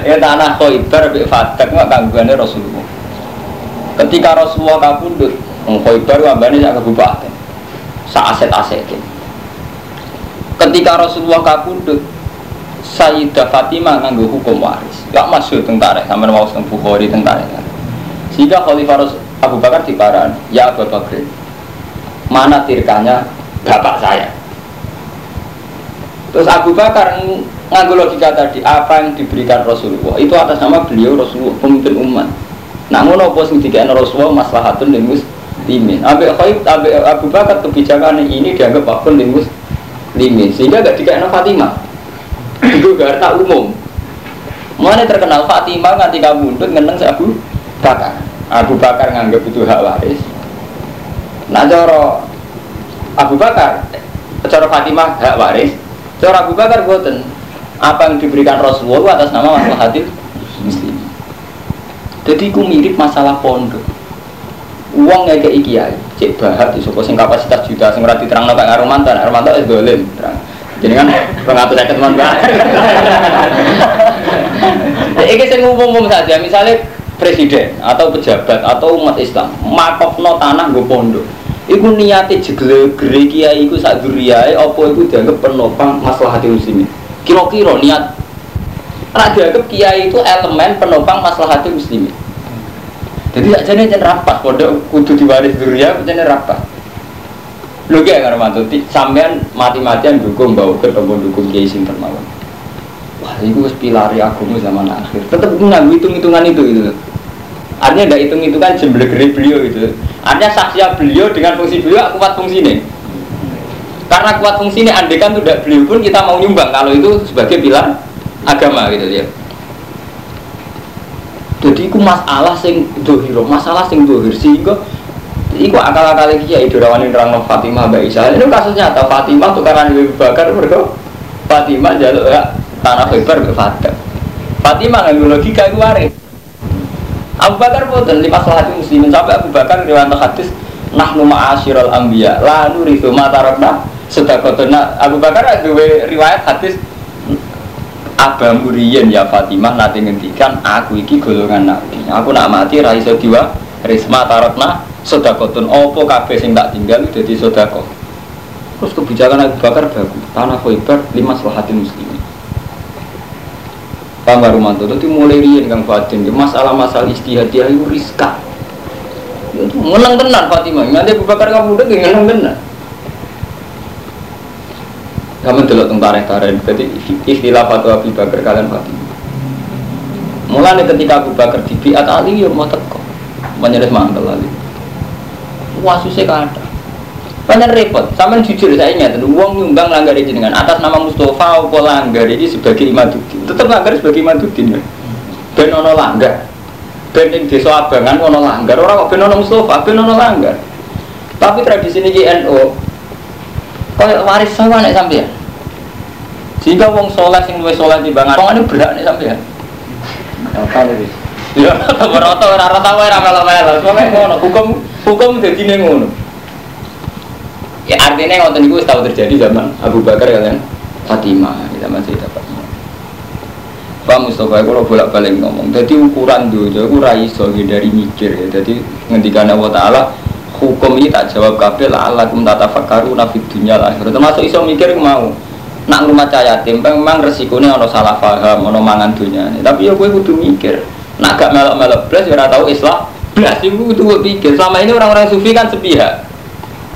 Ya tanah Khaybar ke Fatab, nggak gangguannya Rasulullah. Ketika Rasulullah kabundut, Khaybar wabane sak kabupaten, sak aset-asetin. Ketika Rasulullah kabundut, Sayyidah Fatimah nganggo hukum waris. Gak masuk tentara, sama mau tentang Bukhari tentara. Sehingga Khalifah Abu Bakar diparan, ya Abu Bakar, mana tirkanya bapak saya? Terus Abu Bakar nganggo logika tadi, apa yang diberikan Rasulullah itu atas nama beliau Rasulullah, pemimpin umat. Namun apa sing dikene Rasulullah maslahatun lil muslimin. Abu Khaib, Abu Abu Bakar kebijakan ini dianggap apa pun lil muslimin. Sehingga gak dikene Fatimah. Itu harta umum. Mana terkenal Fatimah nganti kabundut ngeneng si Abu Bakar. Abu Bakar nganggap itu hak waris. Nah cara Abu Bakar, cara Fatimah hak waris. Cara Abu Bakar boten. Apa yang diberikan Rasulullah atas nama maslahatil muslim. Jadi ku mirip masalah pondok. Uang ngeke iki ya, cek bahat kok sing kapasitas juta sing ora diterangno Pak Armanto, Pak Armanto wis dolen terang. Jadi kan pengatur saya teman Pak. Iki sing umum-umum saja, misalnya presiden atau pejabat atau umat Islam makofno tanah nggo pondok. Iku niate jegle gere kiai iku sak duriyae apa iku dianggap penopang maslahatil muslimin. Kira-kira niat Karena dianggap kiai itu elemen penopang maslahatil muslimin. Jadi tak jadi jen rapat, pondok kudu diwaris duriya, jen rapat. Lho ki karo mantu sampean mati-matian dukung bau ketemu dukung kiai sing termawon. Wah, itu pilari agama zaman akhir. Tetap nganggo hitung-hitungan itu gitu. Artinya tidak hitung-hitungan jemblegere beliau gitu. Artinya saksinya beliau dengan fungsi beliau kuat fungsi ini. Karena kuat fungsi ini, andekan tidak beliau pun kita mau nyumbang kalau itu sebagai pilar agama gitu ya. Jadi itu masalah sing dohiro, masalah sing dohir sehingga Iku akal-akal iki ya idolawan nerang Fatimah Mbak Isa. Ini kasusnya nyata Fatimah tukaran Abu Bakar mereka Fatimah jaluk ya tanah Khaybar ke Fatimah. Fatimah nggak logika itu waris. Abu Bakar pun lima salah muslimin sampai Abu Bakar riwayat hadis nahnu ma'asyiral anbiya la nurithu ma tarakna sedekatuna Abu Bakar ada riwayat hadis Abamu riyen ya Fatimah nanti ngendikan aku iki golongan nabi. Aku nak mati ra iso diwa risma tarakna sedekatun opo kabeh sing tak tinggal dadi sedekah. Terus kebijakan Abu Bakar bagus. Tanah Khaybar lima selahatin muslimin. Paham Rumanto? Itu mulai rian Kang Fadin. Masalah-masalah istihadiah itu riskan. Itu menang tenan Fatimah. Nanti Abu Bakar kamu udah menang tenan. Kamu delok tentang tarik-tarik. Jadi istilah fatwa Abu Bakar kalian Fatimah. Mulanya ketika Abu Bakar di biat Ali ya mau teko. Menyeres mantel Ali. Wah susah kada. Banyak repot. Sampai jujur saya ingat, uang nyumbang langgar jenengan atas nama Mustafa apa langgar ini sebagai Imaduddin. Tetap langgar sebagai Imaduddin ya. Ben langgar. Ben ing desa Abangan ono langgar. Orang kok ben Mustafa, ben langgar. Tapi tradisi ini NU kayak waris sama nek sampean. Jika wong soleh sing luwih soleh timbangan, wong ini berak nek sampean. Apa lagi? Ya, rata ora rata wae ora melo-melo. Soale ngono, hukum hukum dadine ngono. Ya artinya ngoten niku wis tau terjadi zaman Abu Bakar kalian Fatimah, di zaman Sayyidah Fatimah. Pak Mustafa kalau bolak balik ngomong, jadi ukuran dunia aku raiso dari mikir ya. Jadi ngendikan Allah Taala hukum ini tak jawab kabel Allah kum tata fakaru nafid dunia lah. Termasuk iso mikir mau nak rumah cahaya yatim memang resikonya ono salah paham, ono mangan dunia. Tapi ya gue kudu mikir. Nak gak melok-melok belas ya tahu Islam. Belas itu kudu pikir. Selama ini orang-orang sufi kan sepihak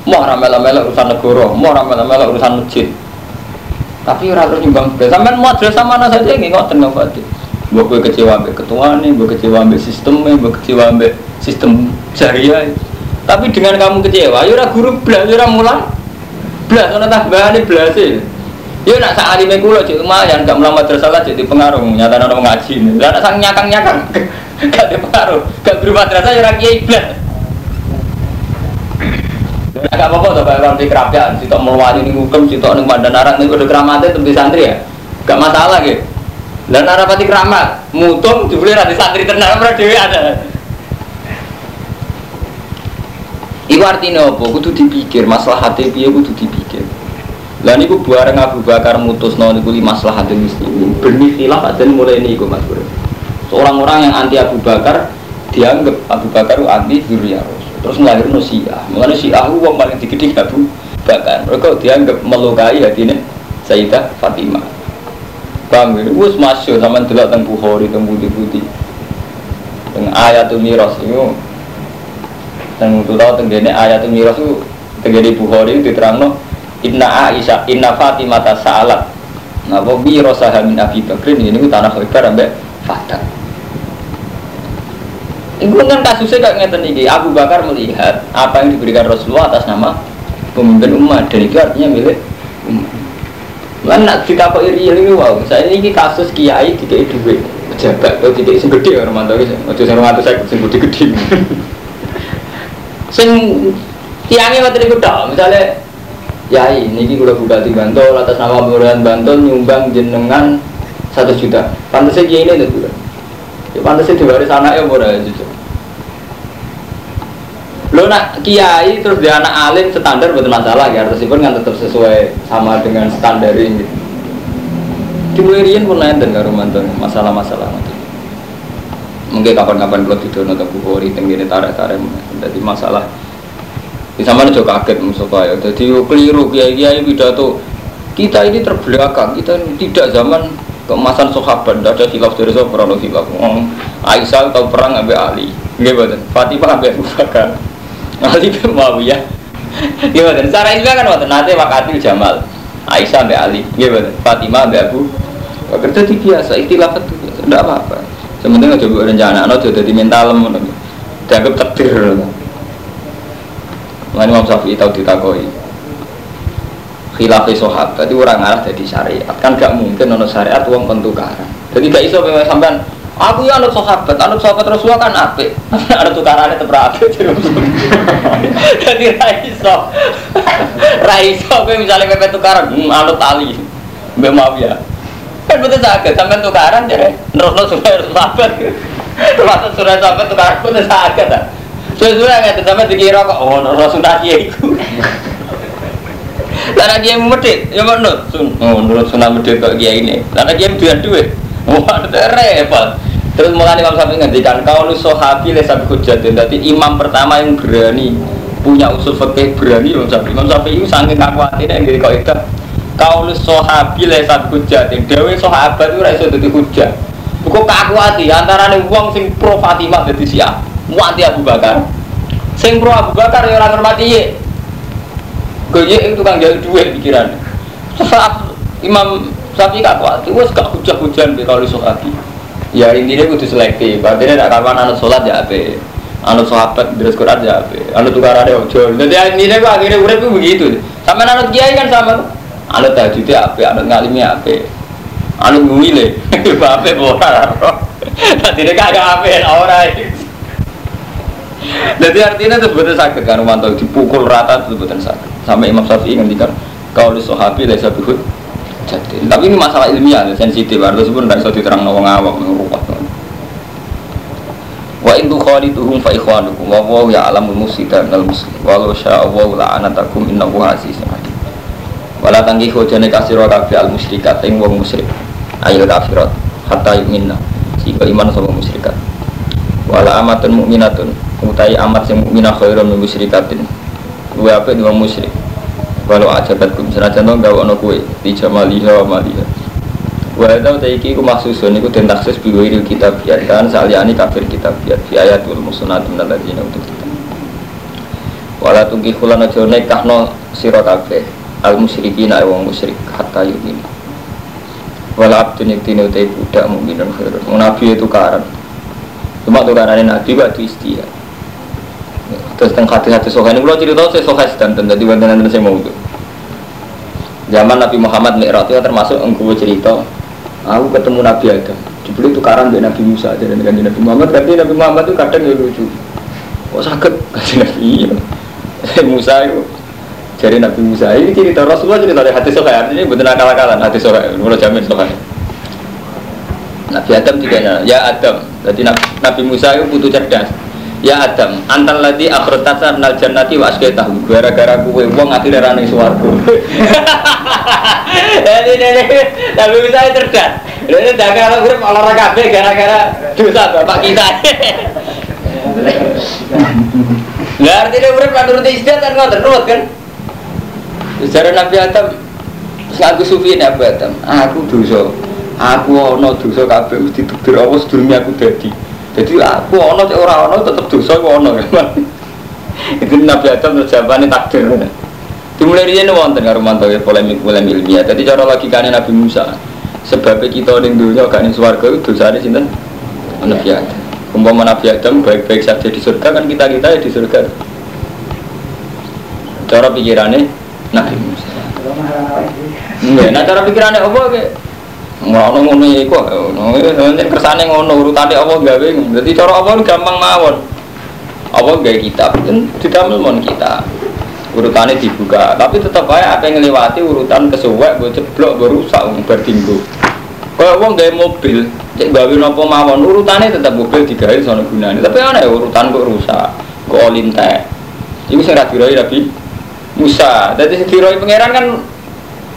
mau ramel-ramel urusan negara, mau ramel-ramel urusan masjid. Tapi ora terus nyumbang belas. Sampai mau sama mana saja nggih ngoten nggak. Gue gue kecewa ambek ketua nih, gue kecewa ambek sistemnya, gue kecewa ambek sistem jariah. Tapi dengan kamu kecewa, ya guru belas, ya mulang belas, orang tambahan belas sih. Ya nak sak alime kula cek lumayan gak melamat tersalah jadi pengaruh nyata orang ngaji. Lah nak sang nyakang-nyakang gak ada pengaruh, gak berubah terasa ya ora kiai belas. Agak apa-apa tuh orang di kerajaan, situ meluari ini hukum, situ nih mandan arang ini udah keramatnya tentu santri ya, gak masalah gitu. Dan narapati keramat, mutung dibeli rati santri tenang berarti dewi ada. Iku artinya apa? Kudu dipikir, masalah hati piye kudu dipikir. Lah niku bareng Abu Bakar mutus no niku li masalah hati muslimin. Berni khilaf ada mulai niku Mas Bro. Seorang orang yang anti Abu Bakar dianggap Abu Bakar itu anti Zuriyah terus melahirkan Syiah. Mengenai Syiah itu uang paling digede Abu Bakar. Mereka dianggap melukai hatinya Sayyidah Fatimah. Bang, ini gue masuk sama delok tentang Bukhari, tentang putih-putih tentang ayatul miras itu. Tentang itu tahu tentang ayatul miras itu tentang Bukhari diterang Inna Aisyah, Inna Fatimah salat Nah, Bobi Rosaha min Abi Bakrin? Ini tanah lebar sampai Fatah itu kan kasusnya kayak ngeten ini Abu Bakar melihat apa yang diberikan Rasulullah atas nama pemimpin umat. Dan itu artinya milik umat. Lan nak kok iri ini wow, saya ini kasus kiai tiga duit pejabat atau tiga sing gede orang mantau gitu, macam sing orang saya sing gede gede. Sing waktu itu dong, misalnya ya ini kita buka di Bantul atas nama Kelurahan Bantul nyumbang jenengan satu juta. Pantasnya kiai ini itu Ya pantasnya diwaris anaknya murah jujur. Lo nak kiai terus dia anak alim standar betul masalah ya pun kan tetap sesuai sama dengan standar ini. Di Rian pun dan karo mantan masalah-masalah nanti. Mungkin kapan-kapan kalau tidur nonton bukhori tinggi tarik-tarik jadi masalah. Di sama juga kaget musuh ya. Jadi keliru kiai-kiai pidato kita ini terbelakang kita tidak zaman keemasan sahabat tidak ada khilaf dari sahabat ada khilaf Aisyah atau perang Abu Ali gimana Fatimah Abu Bakar Ali bin Muawiyah. Gimana? Cara ini kan waktu nanti wakatil Jamal. Aisyah sampai Ali. Gimana? Fatimah sampai Abu. Kerja di biasa, ikhtilaf itu tidak apa-apa. Sementing aja buat rencana, no jadi mental, dianggap takdir. Lain Imam Syafi'i tahu ditakoi. Khilafah sahabat, tadi orang arah jadi syariat kan gak mungkin nono syariat uang pentukaran. Jadi gak iso memang sampean Aku ya anut sahabat, anut sahabat Rasulullah kan apik. Ada tukarannya tetep apik. Jadi raiso. Raiso kowe misalnya pepe tukaran, hmm, anut tali. Mbak maaf ya. Kan betul sakit, sampai tukaran jadi terus supaya sahabat. Termasuk surah sahabat tukaran pun sakit ah. Sesuai nggak sampai dikira kok, oh Rasulullah dia itu. Karena dia medit, ya menurut sun, oh menurut sunnah medit kok dia ini. Karena dia dua duit, wah repot. Terus mulai Imam Syafi'i ngendikan kau lu sahabi lesa hujatin. Jadi imam pertama yang berani punya usul fikih berani Imam Syafi'i. Imam Syafi'i itu sangat kuatirnya yang jadi kau itu. Kau lu sahabi lesa hujatin. Dewi sahabat itu rasa jadi hujat. Kaku hati antara nih uang sing pro Fatimah jadi siap. Muati Abu Bakar. Sing pro Abu Bakar ya ora ngurmati ye. Goye itu tukang jalur duit pikiran. Saat Imam Syafi'i gak kuat, wes gak hujah-hujan di kalau sahabi. Ya intinya kudu selektif. Artinya nak kawan anut sholat ya ape, anut sahabat terus Quran ya ape, anut tukaran ya ojo. Jadi intinya gua akhirnya urip ku begitu. Sama anut kiai kan sama. Anut tahajud ya ape, anut ngalim ya ape, anut ngwile. Ape ora. Tadi dia kagak ape ora. Jadi artinya itu betul sakit kan Romanto dipukul rata itu betul sakit. Sampai Imam Syafi'i ngendikan kau di sahabi lesa bihud jadi. Tapi ini masalah ilmiah, sensitif. Artinya sebenarnya tidak bisa diterang nawang awam merupakan. Wa in tukhalituhum fa ikhwanukum wa huwa ya'lamul mufsida minal muslim walau syaa Allah la'anatakum innahu azizun hakim. Wala tangkihu jane kasira kabeh al musyrikat ing wong musyrik. Ayo kafirat hatta yu'minna. Sehingga iman sama musyrikat. Wala amatun mukminatun utai amat sing mukminah khairun min musyrikatin. Luwe apik wong musyrik. Walau ajabat kum senajan to gawe ana kowe di jamaliha wa maliha. Wa hadza taiki ku maksusun iku den taksis bi wiril kitab ya kan saliyani kafir kitab ya fi ayatul musnad min alladzina utul kitab. Wala tungki khulana aja nekahno sira kabeh al musyrikin ae wong musyrik hatta yumin. Wala abdun yaktine utai budak mukminun khairun. Nabi itu karan. Cuma tukarannya Nabi waktu istihad. Terus tentang hati-hati sokai ini, kalau cerita saya sokai sedang tadi bantuan saya mau itu. Zaman Nabi Muhammad Mi'raj itu termasuk engkau cerita, aku ketemu Nabi Adam. Dibeli tukaran dengan Nabi Musa aja dengan Nabi Muhammad. Tapi Nabi Muhammad itu kadang ya lucu. Kok sakit kasih Nabi iya. Musa itu jadi Nabi Musa ini cerita Rasulullah cerita dari hati sokai artinya benar akal-akalan hati sokai. Mulai jamin sokai. Nabi Adam juga ya Adam. Jadi Nabi Musa itu butuh cerdas. Ya Adam, antal lagi akhirat tasar nal jannati wa tahu gara-gara kue wong akhirnya rani suwargo. Jadi jadi Musa itu cerdas. Ini dagang grup olahraga kafe gara-gara dosa bapak kita. Lah artinya urip nuruti istiadat kan ngoten ruwet kan. Sejarah Nabi Adam Aku sufi Nabi Adam, aku dosa. Aku ono dosa kabeh mesti ditukdir Allah sedurunge aku dadi. Jadi aku ono cek ora ono tetep dosa aku ono kan. Itu Nabi Adam terus jawabane takdir. Dimulai riyen wonten karo mantu polemik polemik ilmiah. Jadi cara logikane Nabi Musa. Sebab kita ning dunya gak ning swarga itu dosane sinten? Nabi Adam. Umpama Nabi Adam baik-baik saja di surga kan kita-kita ya di surga. Cara pikirannya Nabi Musa. Nggak, nah cara pikirannya apa ke? Ngono ngono iku, ngono yen kersane ngono urutane apa gawe. Dadi cara apa gampang mawon. Apa gawe kitab kan didamel mon kita. Urutannya dibuka, tapi tetap aja apa yang ngelewati urutan kesuwek, gue ceblok, gue rusak, gue berdinggo. Kalau uang gaya mobil, cek gawe nopo mawon, urutannya tetap mobil digawe sono gunanya. Tapi aneh urutan kok rusak, kok olintek. Iku sing ra diroi Nabi Musa. Sing diroi pangeran kan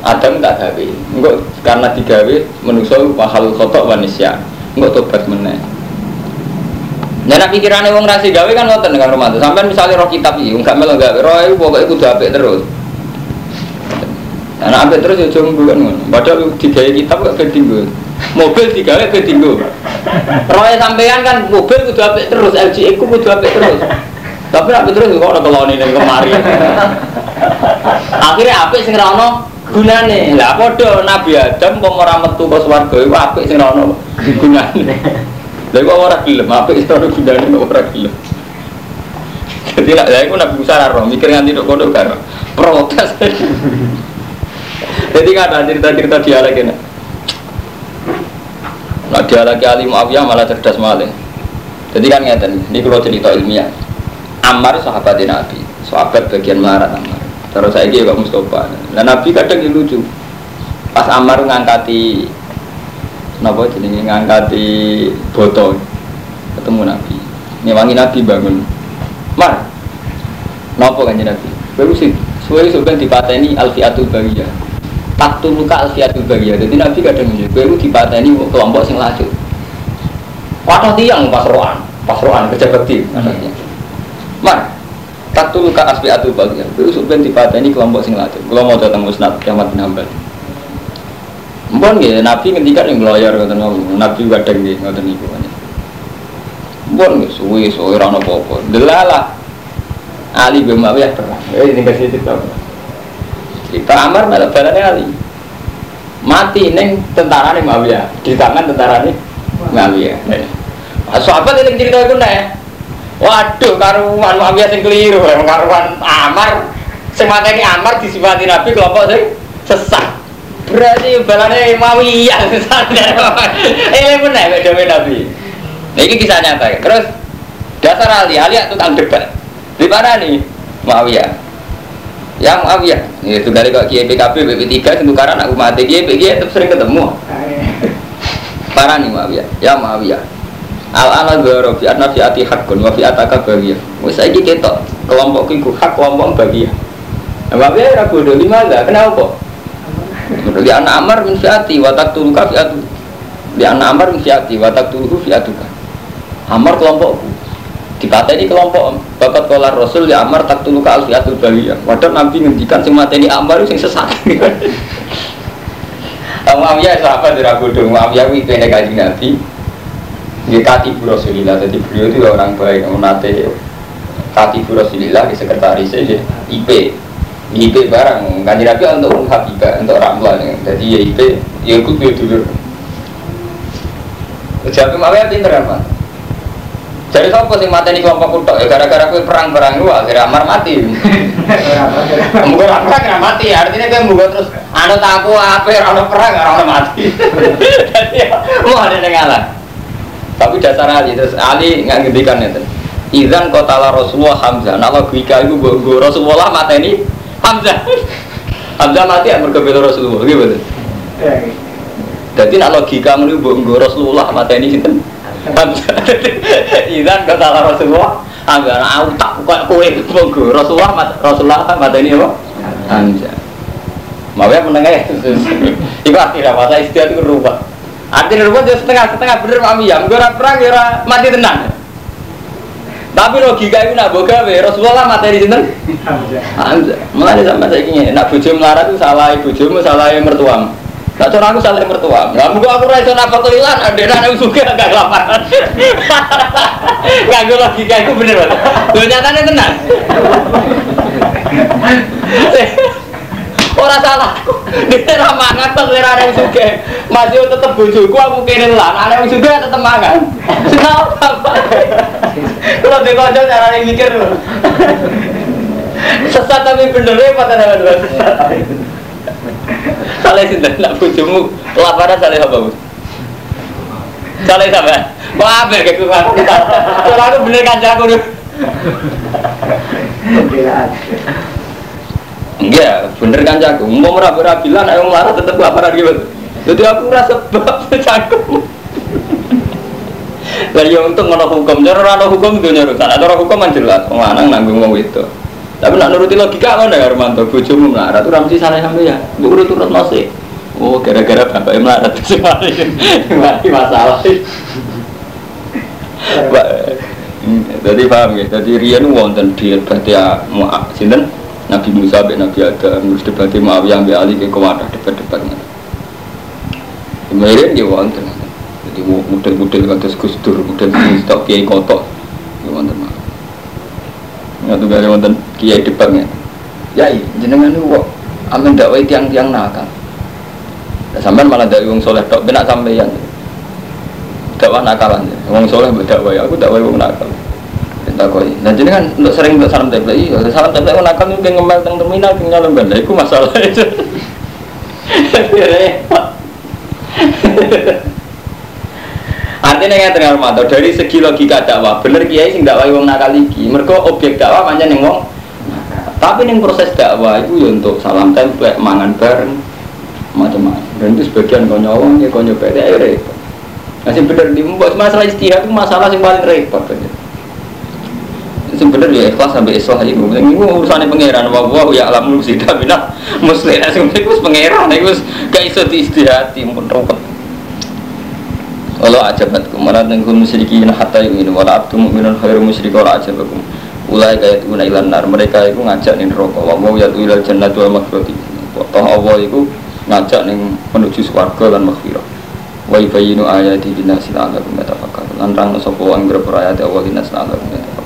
Adam tak gawe. Engko karena digawe manusa mahal khotok manusia. Engko tobat meneh. Nah, nak pikirane wong ra gawe kan ngoten Kang Romanto. Sampeyan misalnya roh kitab iki, enggak melo gawe, roh iku pokoke kudu apik terus. Nah, apik terus ya jombo kan ngono. Padahal digawe kitab kok bedinggo. Mobil digawe bedinggo. Roh sampeyan kan mobil kudu apik terus, LG iku kudu apik terus. Tapi apik terus kok ora keloni ning kemari. Akhirnya apik sing ra ono gunane. Lah padha Nabi Adam kok ora metu ke swarga iku apik sing ora ono gunane. Lha kok ora gelem apik sing ora gunane kok ora gelem. Jadi lah iku Nabi Musa ora roh mikir nganti tok kono karo protes. Jadi kan ada cerita-cerita dialek ini. Nah dialek Ali Muawiyah malah cerdas malah. Jadi kan ngeten, ini kalau cerita ilmiah. Ammar sahabat Nabi, sahabat bagian Ammar. Terus saya kira Pak Mustafa. Nah Nabi kadang yang lucu. Pas Ammar ngangkati Napa jenenge ngangkati botol ketemu Nabi. Ngewangi Nabi bangun. Mar. Napa kanjeng Nabi? Baru sih suwe sampeyan dipateni alfiatul bariyah. Tak luka alfiatul bariyah. Jadi Nabi kadang ngene, kowe dipateni kelompok sing laju. Wadah tiang pas roan, pas roan kerja bakti anaknya. Mar, Tatul ka asbi atu bagian. Kuwi sampeyan dipateni kelompok sing laju. Kula mau datang musnad kiamat bin Hambal. Mbon nggih Nabi ngendikan yang lawyer ngoten Nabi kadang nggih ngoten niku. Mbon nggih suwe suwe ora ono apa-apa. Delalah Ali bin Muawiyah perang. Eh ini kasih cerita. Cerita Amar malah balane Ali. Mati neng tentara nih Muawiyah di tangan tentara nih Muawiyah. Nah, sahabat ini cerita itu nih. Waduh, karuan Muawiyah sing keliru, karuan Amar sing mateni Amar disifati Nabi kelompok sing sesat. Berarti balane Muawiyah sadar. Eh bener beda Nabi. Nah, ini kisah nyata ya. Terus dasar Ali, Ali tukang debat. Di mana nih? Muawiyah. Ya Muawiyah. Itu dari kok Kiai PKB, BP3 itu karena aku mati Kiai PKB tetap sering ketemu. Parah nih Muawiyah. Ya Muawiyah. Al ana dzara fi anna fi ati haqqun wa fi ataka bagiyah. Wis saiki ketok kelompok iku hak kelompok bagiyah. Nah, Muawiyah ora bodoh lima enggak? Kenapa? Di anak Amar min fiati wa taqtuluka fi atu. Di anak Amar min fiati wa taqtuluhu fi. Amar kelompokku dipateni kelompok bakat kolar rasul ya amar tak tulu al fiatul baliyah padahal nabi ngendikan sing mateni amar sing sesat Muawiyah sahabat dari Abu Dong Muawiyah itu kene kaji nabi dia katibu rasulillah jadi beliau itu orang baik. Nate katibu rasulillah di sekretaris aja IP IP barang. Kaji nabi untuk Habibah untuk Ramlan jadi ya IP ya ikut dulu. Jadi Muawiyah pinter apa jadi siapa sing mateni kelompok kutok ya gara-gara kowe perang-perang lu akhirnya Amar mati. Mungkin perang kira mati. Artinya kowe mungkin terus anu taku ape ora perang ora mati. Jadi mau ada yang ngalah. Tapi dasar Ali terus Ali nggak ngendikan itu. Izan kotala Rasulullah Hamzah. Nah logika itu gue Rasulullah mateni Hamzah. Hamzah mati ya merkebelo Rasulullah gitu. Jadi nak logika menurut gue Rasulullah mateni sinten? Izan kata Rasulullah Anggar aku tak kok kowe monggo Rasulullah Rasulullah kan mata ini apa? Hamzah. Mau ya menengah Iku akhirnya masa istiadat itu Artinya rubah jadi setengah-setengah bener mami ya. Gue perang ya mati tenang. Tapi logika itu nak boga we Rasulullah mati di sini. Hamzah. Mulai sampai saya ingin nak bujuk melarat itu salah bujumu salah mertuamu. Tak cara aku saling mertua. Nggak mungkin aku rasa apa kelilan. Ada anak suka agak kelaparan. Gak gue logika itu bener banget. Lo nyatanya tenang. Orang salah. Dia ramangan pas lera anak suka. Masih tetep bujuku aku kini lah. Anak suka tetep mangan. Kenapa? Kalau dia cara yang mikir. Sesat tapi bener ya pada nama Saleh sinten nak bojomu kelaparan saleh apa, Bu? Saleh sampean. Wah, apa kayak kan? Kalau aku bener kancaku dulu. Enggak, bener kancaku. Mau merapi-rapilan ayo marah tetep kelaparan gitu. Jadi aku rasa sebab cangkem. Lah ya untuk ngono hukum, cara ora hukum itu nyuruh. Ada orang hukum kan jelas, wong lanang nanggung wong itu. Tapi nak nuruti logika kan ya Armanto, bojomu melarat, tuh ramsi sana sampai ya, bu urut urut masih. Oh, gara-gara bapak melarat itu mati masalah. Jadi paham ya, jadi Rian wonten dia berarti ya mau sinten Nabi Musa be Nabi Adam terus debatnya Muawiyah be Ali ke kewadah debat-debatnya. Kemudian dia wonten, jadi model-model kata Gus Dur, model stok kiai kotok, dia wonten mah. Nggak tuh gak wonten kiai debatnya. Ya, jenengan itu kok amin dakwah tiang-tiang nakal. Nah, sampai malah dari wong soleh tok benak sampeyan. Dakwah nakalan. Wong soleh berdakwah aku dakwah wong nakal. Kita koi. Nah jadi kan untuk sering untuk salam template iya. Salam template wong nakal mungkin ngemel teng terminal tinggal nyalon benda. Iku masalah itu. Artinya yang tengah mata dari segi logika dakwah, bener kiai sing dakwah wong nakal iki. Mergo objek dakwah pancen ning wong tapi ning proses dakwah itu ya untuk salam template, mangan bareng, macam-macam. Dan itu sebagian kau nyawang ya nyoba ya repot. Masih bener di masalah istihad itu masalah yang paling repot aja. Sebenarnya ya ikhlas sampai islah itu. Ini urusannya pangeran. Wah wah ya alam sih tapi nah muslim. Sebenarnya itu pangeran. Itu gak iso di istihati pun repot. Walau ajabat kumarat dengan musyrikin hatta ini wala abdu mu'minun khairu musyrik wala ajabakum ulai kaya itu ilan nar mereka itu ngajak nih rokok wa mau yatu ilal jannah wal maghfirati toh Allah itu ngajak nih menuju swarga dan maghfirah wa yubayyinu ayati linasi la'allakum yatafakkarun lan rang sapa wong ayat Allah linasi la'allakum